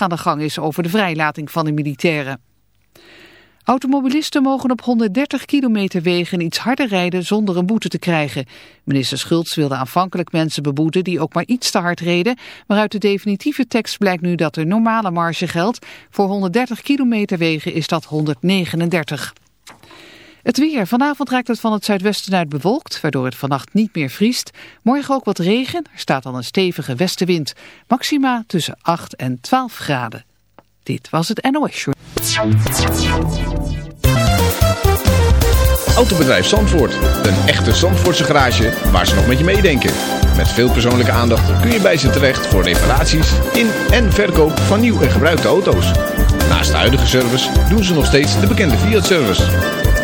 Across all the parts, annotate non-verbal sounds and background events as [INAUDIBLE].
aan de gang is over de vrijlating van de militairen. Automobilisten mogen op 130 kilometer wegen iets harder rijden zonder een boete te krijgen. Minister Schultz wilde aanvankelijk mensen beboeten die ook maar iets te hard reden. Maar uit de definitieve tekst blijkt nu dat er normale marge geldt. Voor 130 kilometer wegen is dat 139. Het weer. Vanavond raakt het van het zuidwesten uit bewolkt, waardoor het vannacht niet meer vriest. Morgen ook wat regen. Er staat dan een stevige westenwind. Maxima tussen 8 en 12 graden. Dit was het NOS Show. Autobedrijf Zandvoort. Een echte Zandvoortse garage waar ze nog met je meedenken. Met veel persoonlijke aandacht kun je bij ze terecht voor reparaties in en verkoop van nieuw en gebruikte auto's. Naast de huidige service doen ze nog steeds de bekende Fiat-service.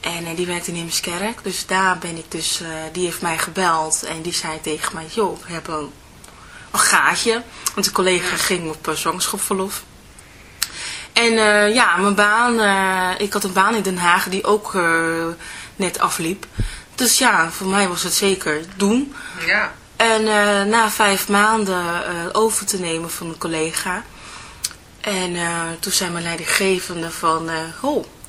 En uh, die werkt in Heemskerk. Dus daar ben ik dus, uh, die heeft mij gebeld. En die zei tegen mij, joh, we hebben een, een gaatje. Want een collega ging op uh, zwangerschapsverlof. En ja, mijn baan, ik had een baan in Den Haag die ook net afliep. Dus ja, voor mij was het zeker doen. Ja. En na vijf maanden over te nemen van een collega. En toen zei mijn leidinggevende van, oh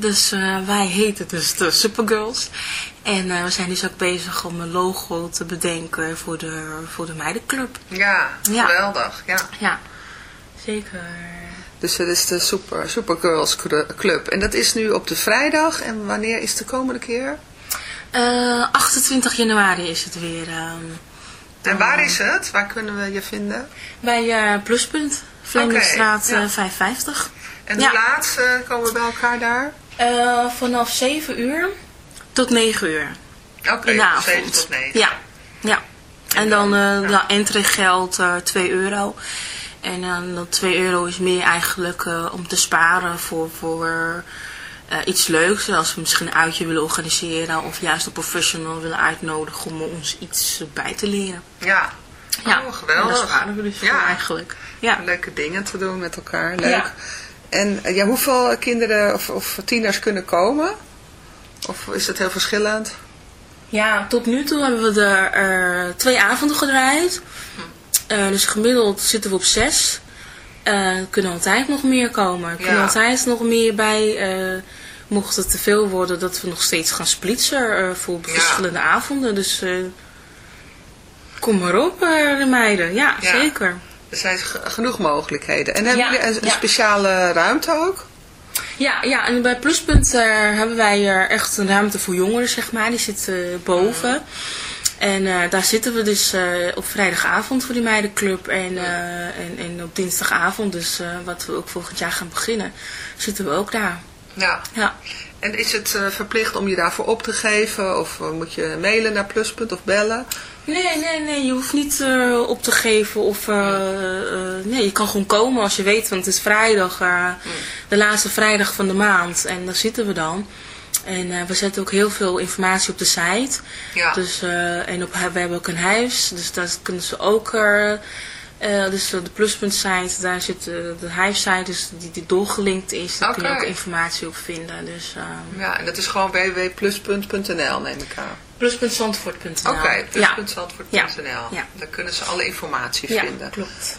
Dus eh, wij heten dus de Supergirls. En eh, we zijn dus ook bezig om een logo te bedenken voor de, voor de meidenclub. Ja, Ja. geweldig, ja. Ja, zeker. Dus dat is de Super, Supergirls Club. En dat is nu op de vrijdag. En wanneer is de komende keer? Eh, 28 januari is het weer. ehm, En waar is het? Waar kunnen we je vinden? bij eh, Pluspunt, Vlemingstraat Oké, ja. eh, 550. En Ja. hoe laat eh, komen we bij elkaar daar? Eh, vanaf 7 uur tot 9 uur Oké, in de van avond. 7 tot 9. Ja, ja. En, En dan, dan, eh ja. entreegeld eh 2 euro. En dan dat 2 euro is meer eigenlijk eh, om te sparen voor, voor eh, iets leuks. Als we misschien een uitje willen organiseren of juist een professional willen uitnodigen om ons iets bij te leren. Ja. Ja, Oh, geweldig. En daar sparen we dus Ja. voor eigenlijk. Ja. Leuke dingen te doen met elkaar. Leuk. Ja. En eh, ja, hoeveel kinderen of, of tieners kunnen komen? Of is het heel verschillend? Ja, tot nu toe hebben we er eh, twee avonden gedraaid. Eh, dus gemiddeld zitten we op zes. Er kunnen altijd nog meer komen. Er kunnen Ja. altijd nog meer bij. mocht het te veel worden, dat we nog steeds gaan splitsen voor Ja. verschillende avonden. Dus kom maar op, de meiden. Ja, Ja. zeker. Er zijn genoeg mogelijkheden. En hebben Ja, jullie een, een ja. speciale ruimte ook? Ja, ja, en bij Pluspunt eh, hebben wij eh, echt een ruimte voor jongeren, zeg maar. Die zit eh, boven. En daar zitten we dus op vrijdagavond voor die meidenclub. En, en, en op dinsdagavond, dus wat we ook volgend jaar gaan beginnen, zitten we ook daar. Ja. Ja. En is het verplicht om je daarvoor op te geven? Of moet je mailen naar Pluspunt of bellen? Nee, nee, nee, je hoeft niet eh, op te geven of... eh, eh, nee, je kan gewoon komen als je weet, want het is vrijdag, de laatste vrijdag van de maand. En daar zitten we dan. En we zetten ook heel veel informatie op de site. Ja. Dus, eh, en op, we hebben ook een huis, dus daar kunnen ze ook... eh, dus de pluspunt site, daar zit eh, de huissite, dus die, die doorgelinkt is. Daar kun je ook informatie op vinden. Dus ehm Ja, en dat is gewoon www.pluspunt.nl neem ik aan. pluspuntzandvoort.nl Oké, Ja. pluspuntzandvoort.nl. Ja. Daar kunnen ze alle informatie ja, vinden. klopt.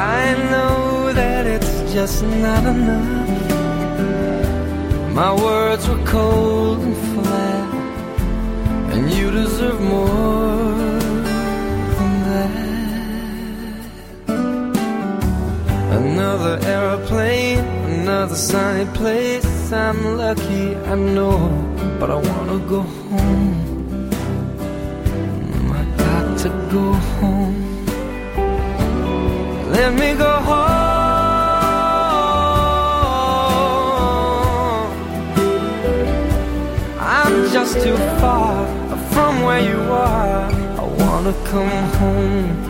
I know that it's just not enough. My words were cold and flat, and you deserve more than that. Another aeroplane, another sunny place. I'm lucky, I know, but I wanna go home. Let me go home. I'm just too far from where you are. I wanna come home.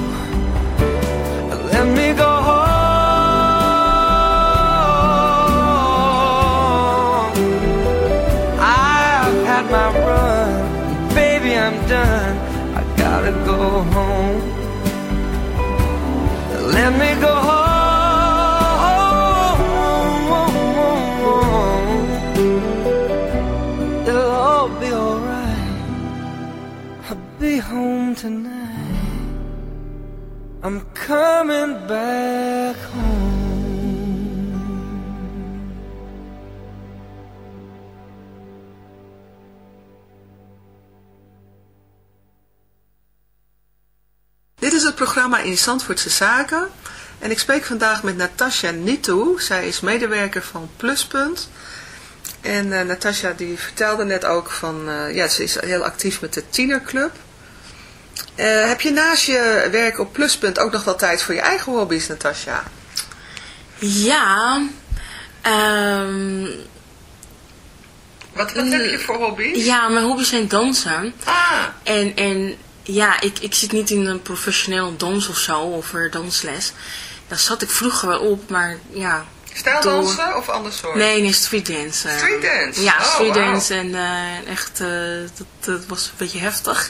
Coming back home. Dit is het programma in Zandvoortse Zaken. En ik spreek vandaag met Natasja Nitou. Zij is medewerker van Pluspunt. En eh Natasja die vertelde net ook van, eh, ja, ze is heel actief met de tienerclub. Eh, heb je naast je werk op Pluspunt ook nog wel tijd voor je eigen hobby's, Natasja? Ja, ehm, Wat, wat heb je voor hobby's? ja, mijn hobby's zijn dansen. Ah, En, en ja, ik, ik zit niet in een professioneel dans of zo, of dansles. Daar zat ik vroeger wel op, maar ja. stijldansen of anders soort? Nee, nee, streetdance. eh. Streetdance? Ja, Oh, streetdance en eh, echt, dat, dat was een beetje heftig.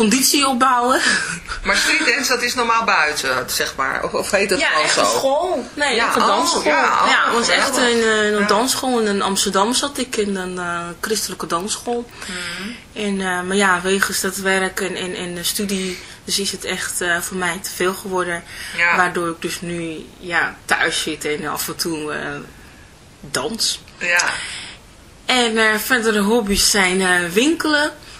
conditie opbouwen. Maar streetdance, dat is normaal buiten, zeg maar. Of, of heet het ja, gewoon echt zo? een school. Nee, Ja, echt een oh, dansschool. ja, Ja, oh, het was echt een, eh, een Ja. dansschool. In Amsterdam zat ik in een eh, christelijke dansschool. Mhm. En, eh, maar ja, wegens dat werk en, en, en de studie, dus is het echt voor mij te veel geworden. Ja. Waardoor ik dus nu ja, thuis zit en af en toe dans. Ja. En verdere hobby's zijn winkelen.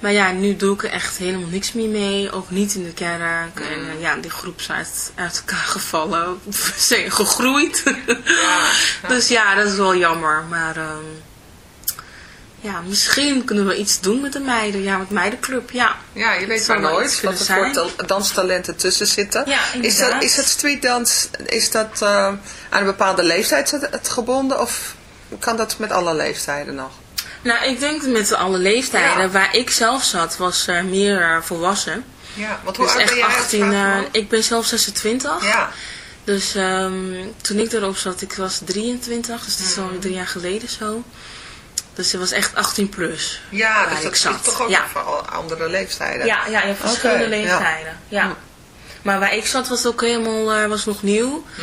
maar ja, nu doe ik er echt helemaal niks meer mee. Ook niet in de kerk. En eh, ja, die groep is uit, uit elkaar gevallen. [LAUGHS] Zijn gegroeid. [LAUGHS] dus ja, dat is wel jammer. Maar ehm, ja, misschien kunnen we iets doen met de meiden. Ja, met meidenclub, ja. Ja, je weet Het maar nooit wat er voor ta- danstalenten tussen zitten. Ja, is, dat, is dat streetdans, is dat eh, aan een bepaalde leeftijd het, het gebonden of kan dat met alle leeftijden nog? Nou, ik denk met alle leeftijden. Ja. Waar ik zelf zat, was meer eh, volwassen. Ja, want hoe Dus oud echt ben jij? 18, Vraag eh, ik ben zelf 26. Ja, Dus ehm, toen ik erop zat, ik was 23. Dus dat is Mhm. alweer drie jaar geleden zo. Dus het was echt 18 plus. ja dus dat is toch ook ja. voor al- andere leeftijden. Ja, ja, hebt verschillende leeftijden. Ja. Maar waar ik zat was het ook helemaal eh, was nog nieuw. Hm.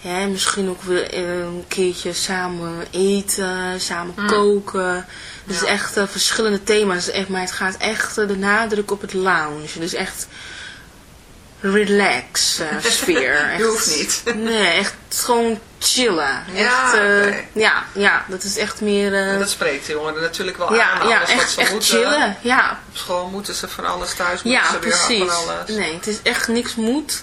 ja, misschien ook weer eh, een keertje samen eten, samen Mm. koken. Dus echt eh, verschillende thema's. Echt, maar het gaat echt eh, de nadruk op het lounge. Dus echt relax [LAUGHS] sfeer. Je Echt- hoeft niet. [LAUGHS] Nee, echt gewoon chillen. Ja, echt, ja, ja, dat is echt meer... Dat spreekt de jongeren natuurlijk wel ja, aan. ja, Alles wat echt, ze echt moeten. chillen. Ja, Op school moeten ze van alles, thuis moeten ja, ze weer precies. van alles. Nee, het is echt niks moet.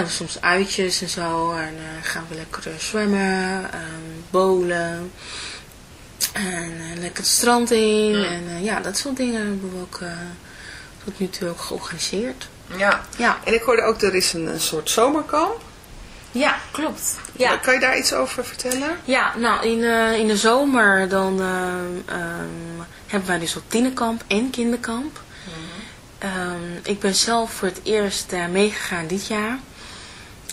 we soms uitjes en zo. En eh, gaan we lekker eh, zwemmen, bowlen. En eh, lekker het strand in. En ja, dat soort dingen hebben we ook tot nu toe ook georganiseerd. Ja. Ja. En ik hoorde ook, er is een, een soort zomerkamp. Ja, klopt. Ja. Kan je daar iets over vertellen? Ja, nou in, in de zomer dan ehm, hebben wij dus ook tienerkamp en kinderkamp. Ehm, ik ben zelf voor het eerst eh, meegegaan dit jaar.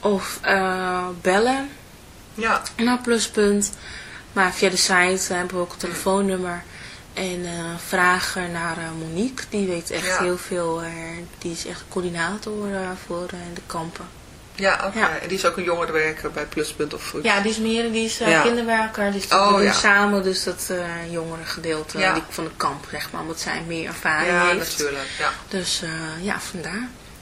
Of eh, bellen Ja. naar pluspunt. Maar via de site hebben we ook een telefoonnummer. En eh, vragen naar eh, Monique. Die weet echt Ja. heel veel. eh, die is echt coördinator eh, voor eh, de kampen. Ja, oké. Ja. En die is ook een jongerenwerker bij Pluspunt of. Ja, die is meer, die is eh, Ja. kinderwerker. Die is Oh, ja. samen, dus dat eh jongere gedeelte Ja. die, van de kamp, zeg maar. Omdat zij meer ervaring Ja, heeft. natuurlijk. Ja. Dus eh, ja, vandaar.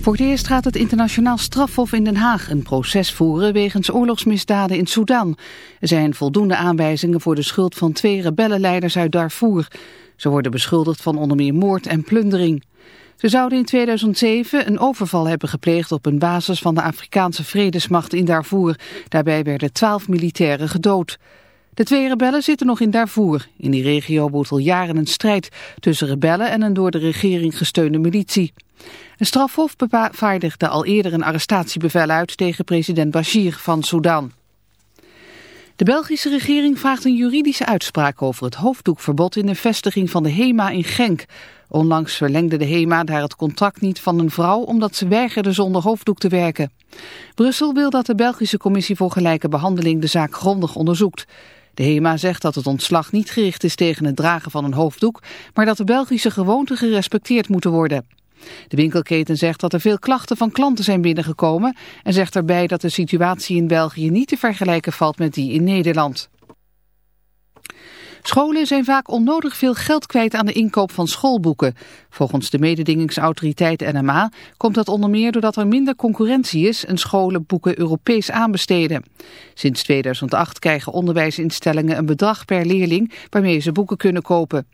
Voor het eerst gaat het internationaal strafhof in Den Haag een proces voeren wegens oorlogsmisdaden in Sudan. Er zijn voldoende aanwijzingen voor de schuld van twee rebellenleiders uit Darfur. Ze worden beschuldigd van onder meer moord en plundering. Ze zouden in 2007 een overval hebben gepleegd op een basis van de Afrikaanse vredesmacht in Darfur. Daarbij werden twaalf militairen gedood. De twee rebellen zitten nog in Darfur. In die regio woedt al jaren een strijd tussen rebellen en een door de regering gesteunde militie. Een strafhof vaardigde al eerder een arrestatiebevel uit tegen president Bashir van Sudan. De Belgische regering vraagt een juridische uitspraak over het hoofddoekverbod in de vestiging van de HEMA in Genk. Onlangs verlengde de HEMA daar het contract niet van een vrouw omdat ze weigerde zonder hoofddoek te werken. Brussel wil dat de Belgische Commissie voor Gelijke Behandeling de zaak grondig onderzoekt. De HEMA zegt dat het ontslag niet gericht is tegen het dragen van een hoofddoek, maar dat de Belgische gewoonten gerespecteerd moeten worden. De winkelketen zegt dat er veel klachten van klanten zijn binnengekomen en zegt erbij dat de situatie in België niet te vergelijken valt met die in Nederland. Scholen zijn vaak onnodig veel geld kwijt aan de inkoop van schoolboeken. Volgens de mededingingsautoriteit NMA komt dat onder meer doordat er minder concurrentie is en scholen boeken Europees aanbesteden. Sinds 2008 krijgen onderwijsinstellingen een bedrag per leerling waarmee ze boeken kunnen kopen.